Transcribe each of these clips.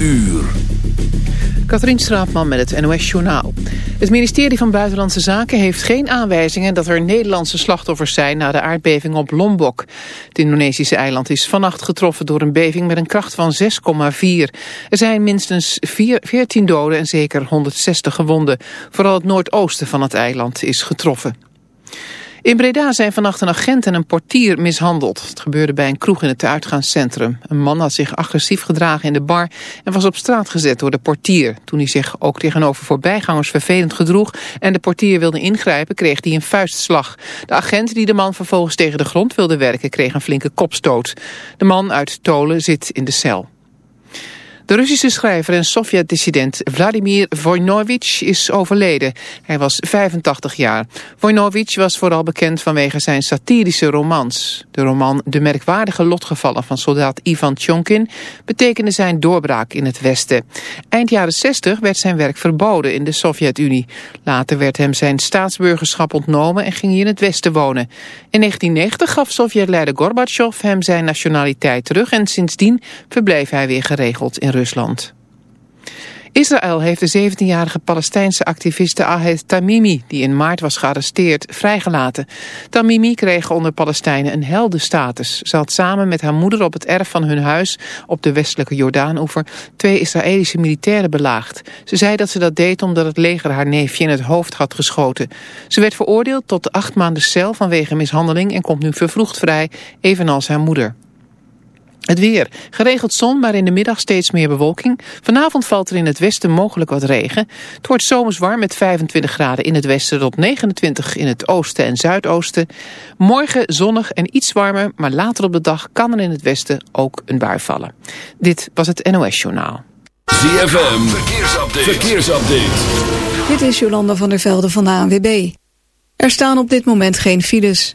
Uur. Katrien Straatman met het NOS Journaal. Het ministerie van Buitenlandse Zaken heeft geen aanwijzingen... dat er Nederlandse slachtoffers zijn na de aardbeving op Lombok. Het Indonesische eiland is vannacht getroffen door een beving... met een kracht van 6,4. Er zijn minstens 14 doden en zeker 160 gewonden. Vooral het noordoosten van het eiland is getroffen. In Breda zijn vannacht een agent en een portier mishandeld. Het gebeurde bij een kroeg in het uitgaanscentrum. Een man had zich agressief gedragen in de bar en was op straat gezet door de portier. Toen hij zich ook tegenover voorbijgangers vervelend gedroeg en de portier wilde ingrijpen, kreeg hij een vuistslag. De agent die de man vervolgens tegen de grond wilde werken, kreeg een flinke kopstoot. De man uit Tolen zit in de cel. De Russische schrijver en Sovjet-dissident Vladimir Voinovich is overleden. Hij was 85 jaar. Voinovich was vooral bekend vanwege zijn satirische romans. De roman De merkwaardige lotgevallen van soldaat Ivan Tjonkin betekende zijn doorbraak in het Westen. Eind jaren 60 werd zijn werk verboden in de Sovjet-Unie. Later werd hem zijn staatsburgerschap ontnomen en ging hij in het Westen wonen. In 1990 gaf Sovjet-leider Gorbachev hem zijn nationaliteit terug en sindsdien verbleef hij weer geregeld in Israël heeft de 17-jarige Palestijnse activiste Ahed Tamimi, die in maart was gearresteerd, vrijgelaten. Tamimi kreeg onder Palestijnen een heldenstatus. Ze had samen met haar moeder op het erf van hun huis op de westelijke Jordaanoever twee Israëlische militairen belaagd. Ze zei dat ze dat deed omdat het leger haar neefje in het hoofd had geschoten. Ze werd veroordeeld tot acht maanden cel vanwege mishandeling en komt nu vervroegd vrij, evenals haar moeder. Het weer. Geregeld zon, maar in de middag steeds meer bewolking. Vanavond valt er in het westen mogelijk wat regen. Het wordt zomers warm met 25 graden in het westen tot 29 in het oosten en zuidoosten. Morgen zonnig en iets warmer, maar later op de dag kan er in het westen ook een bui vallen. Dit was het NOS Journaal. ZFM. Verkeersupdate. Verkeersupdate. Dit is Jolanda van der Velde van de ANWB. Er staan op dit moment geen files.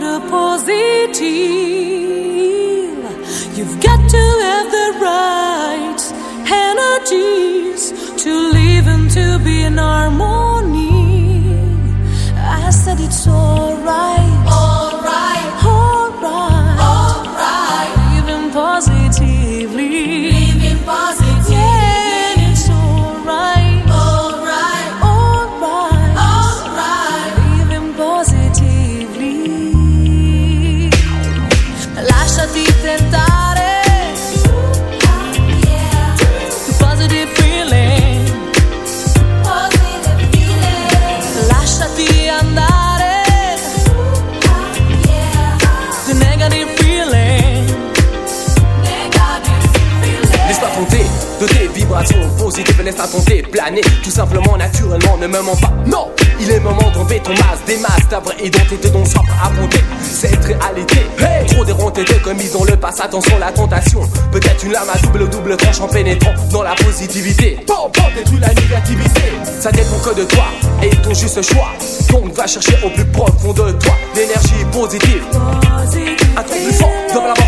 murder positive. You've got to have the right energies to live and to be in harmony. I said it's alright. Planer, tout simplement, naturellement, ne me mens pas. Non, il est moment d'enlever ton masque, des masques, ta vraie identité dont soif à bonté. Cette réalité, hey trop déronté de commis dans le passé, attention la tentation. Peut-être une lame à double double tranche en pénétrant dans la positivité. Bon, bon, détruis la négativité. Ça dépend que de toi et ton juste choix. Donc va chercher au plus profond de toi l'énergie positive. Un plus fort dans la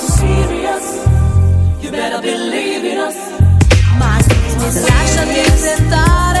better believe in us. My business.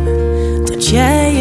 me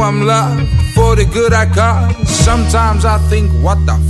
I'm loved for the good I got. sometimes I think, what the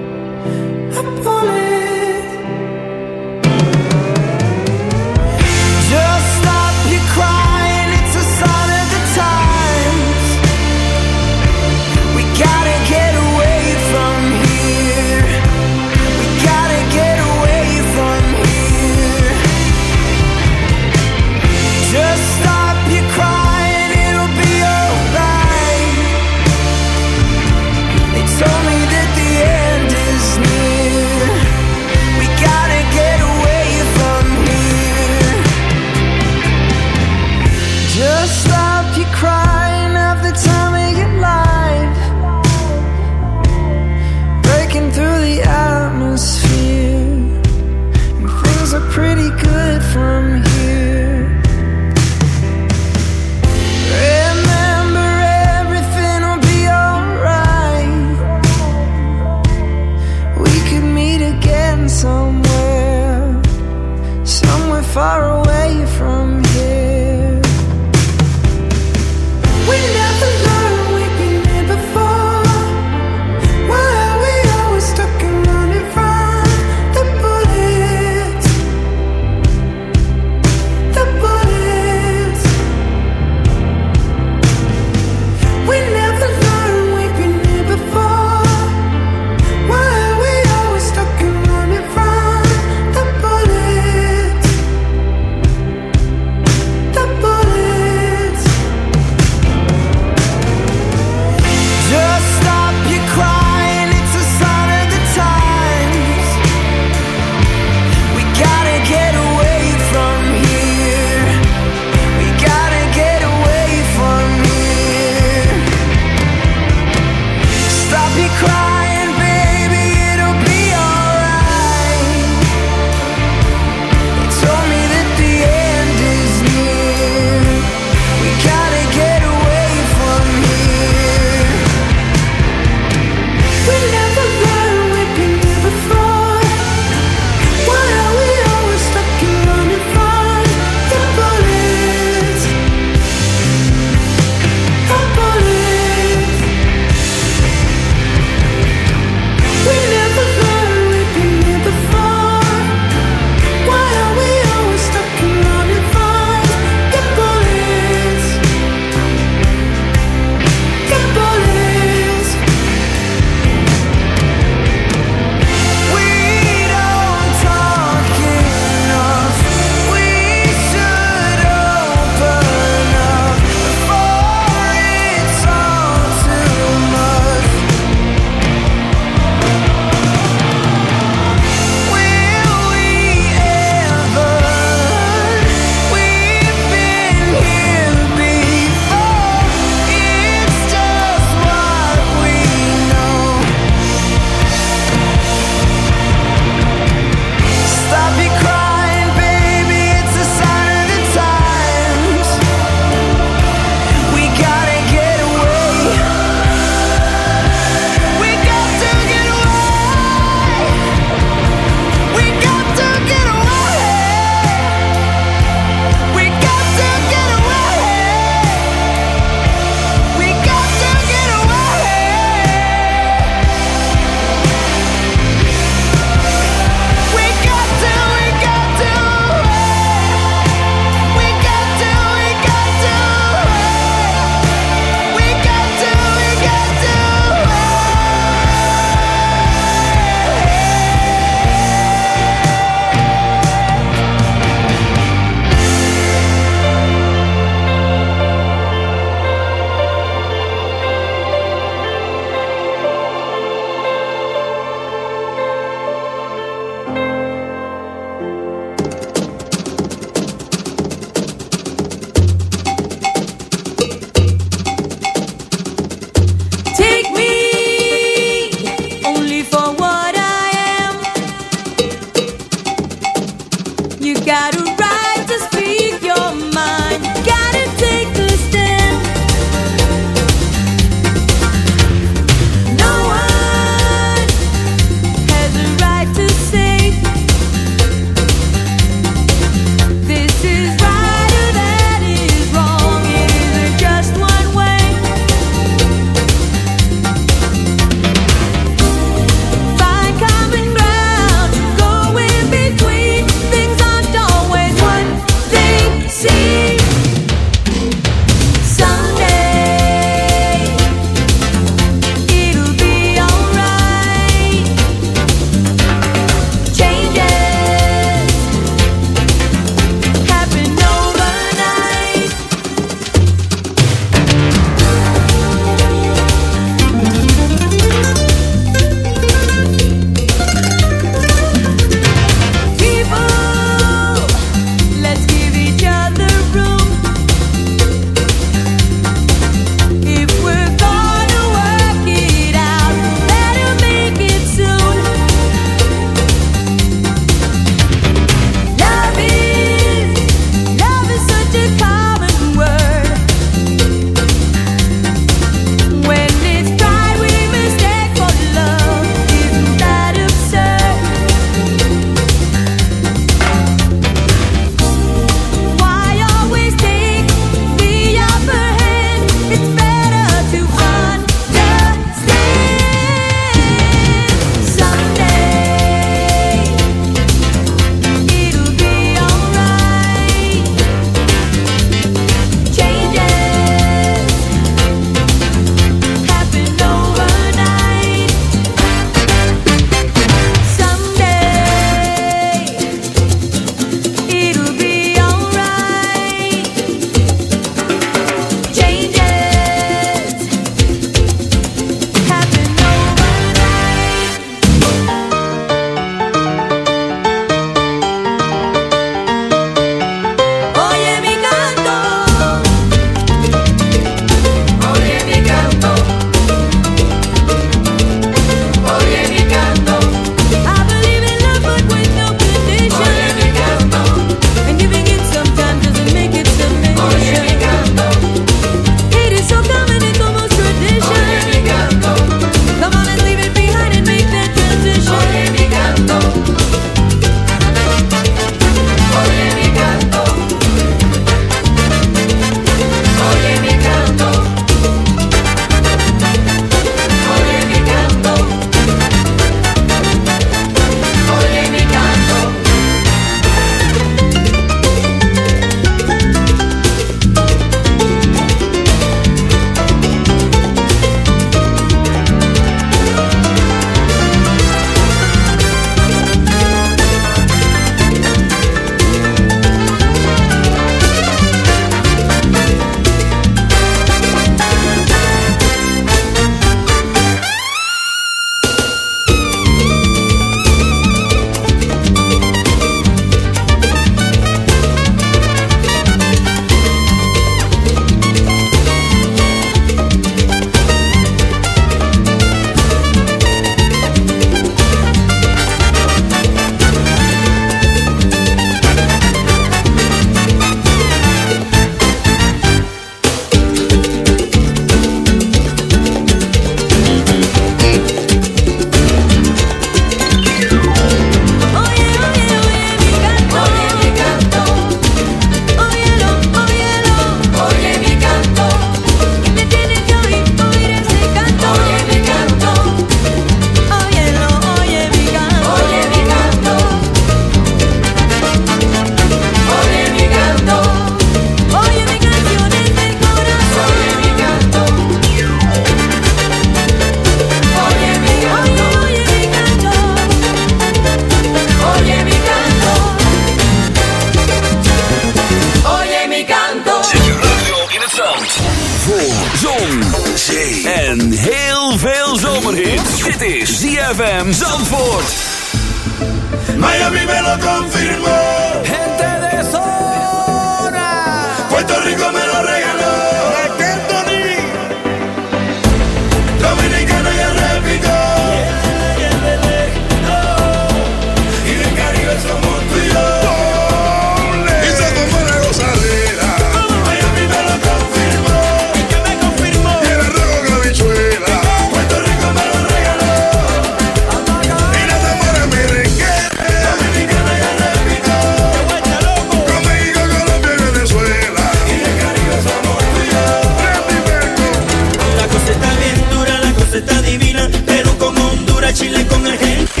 con el gente.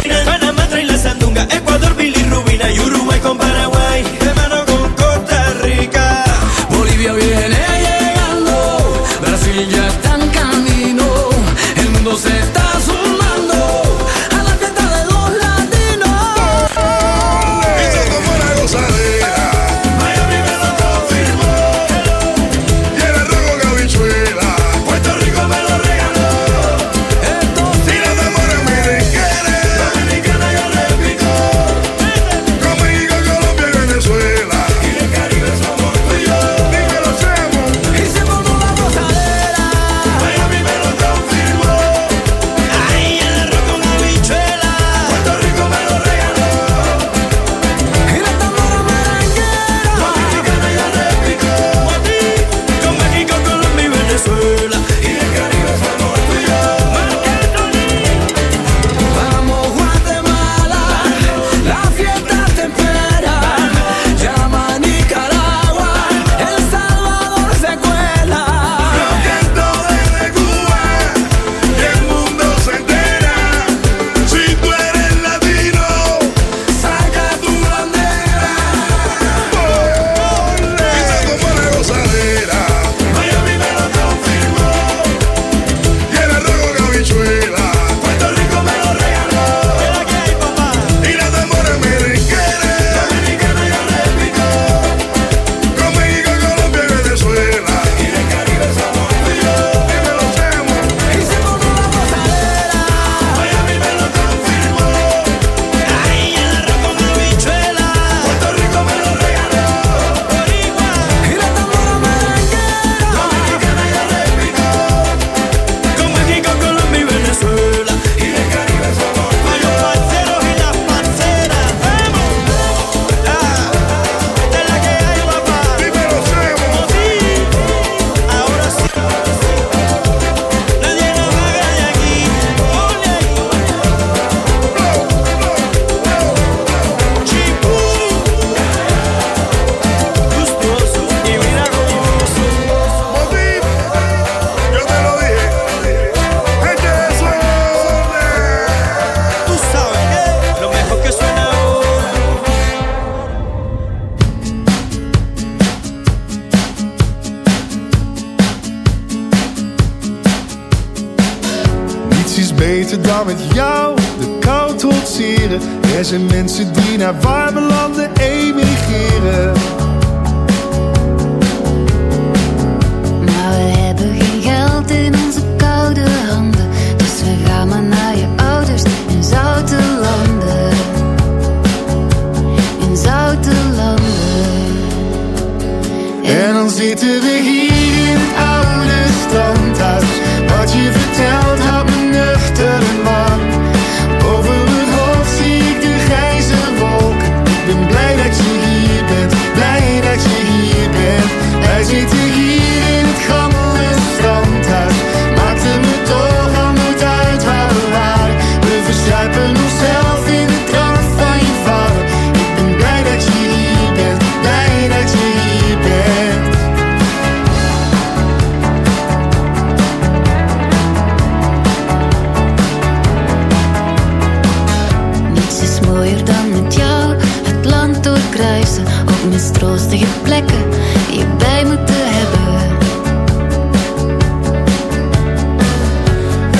lastige plekken die je bij moeten hebben.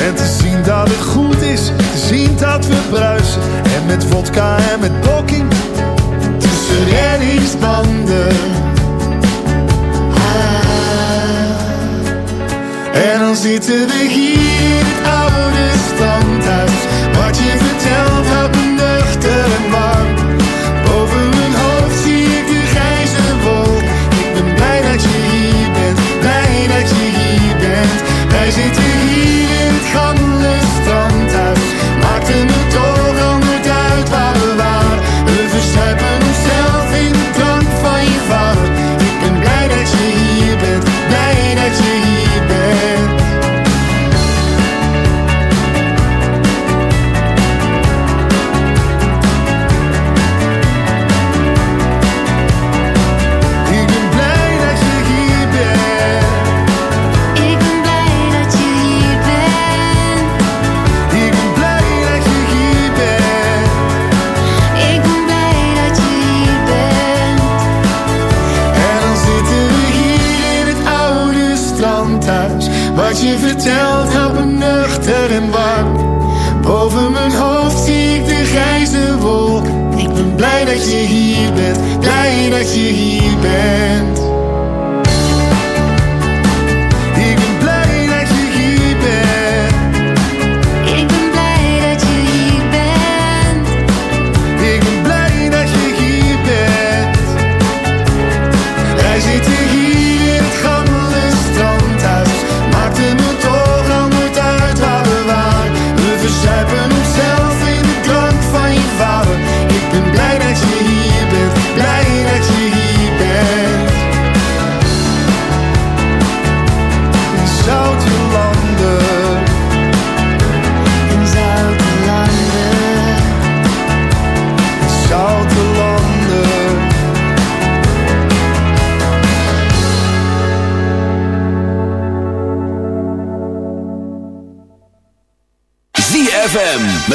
En te zien dat het goed is, te zien dat we bruisen. En met vodka en met blokking tussen reddingsbanden. Ah. En dan zitten we